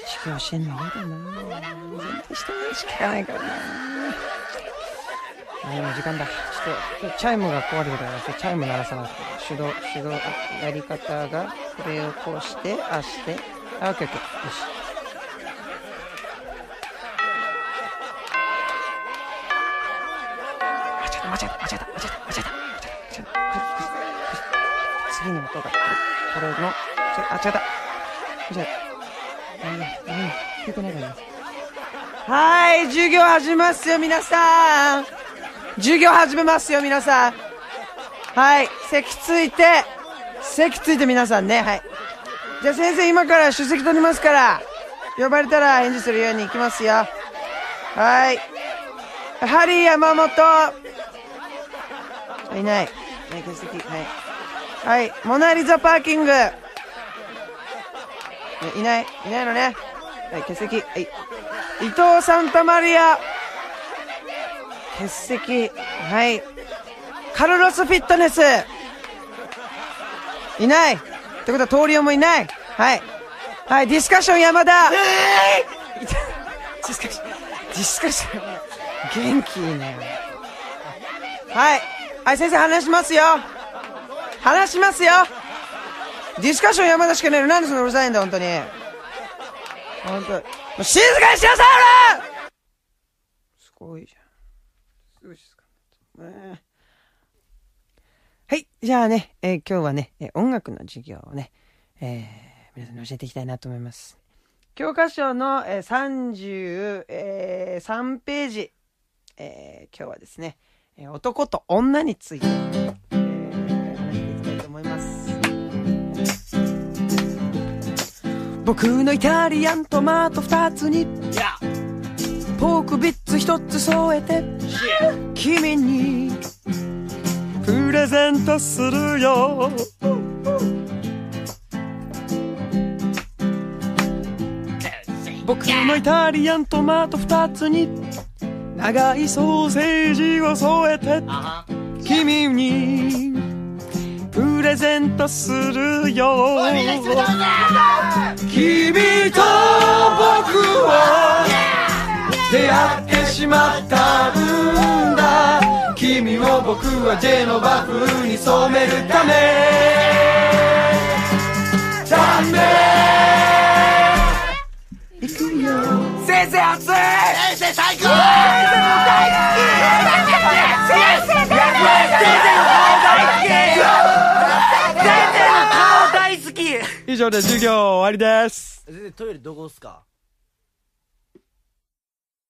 授業してんの嫌だな全然人のしかないからなあ、今時間だ。ちょっと、チャイムが壊れてるから、チャイム鳴らさなくて。手動、手動、やり方が、これをこうして、あして、あ、オッケーオッケー。よし。間違えた、間違えた、間違えた、間違えた、間違えた、間違えた。次の音が、これの、あ、違った。間違えた。はい、授業始めますよ、皆さん。授業始めますよ、皆さん。はい、席ついて、席ついて皆さんね、はい。じゃあ先生今から出席取りますから、呼ばれたら返事するように行きますよ。はい。ハリー山本。いない。はい、欠席。はい。はい、モナリザパーキング。いない。いないのね。はい、欠席。はい。伊藤サンタマリア。欠席。はい。カルロスフィットネス。いない。ってことは、通りもいない。はい。はい、ディスカッション山田。えー、ディスカッション、ディスカッション。元気いいね。はい。はい、先生話しますよ。話しますよ。ディスカッション山田しかねえの。なんでそんなうるさいんだ、本当に。本当もう静かにしなさい、俺すごいじゃん。すごい静かになった。はい。じゃあね、えー、今日はね、えー、音楽の授業をね、えー、皆さんに教えていきたいなと思います。教科書の、えー、33、えー、ページ、えー、今日はですね、えー、男と女について、僕のイタリアントマト2つに、ポークビッツ1つ添えて、君に。プレゼントするよ。僕のイタリアントマト2つに。長いソーセージを添えて。君に。プレゼントするよしまったんだ。君を僕はジェノバ風に染めるため。ダメ。行くよ。先生熱い。先生最高。先生の大好き先生先生の顔大好き先生の顔大好き。以上で授業終わりです。トイレどこっすか？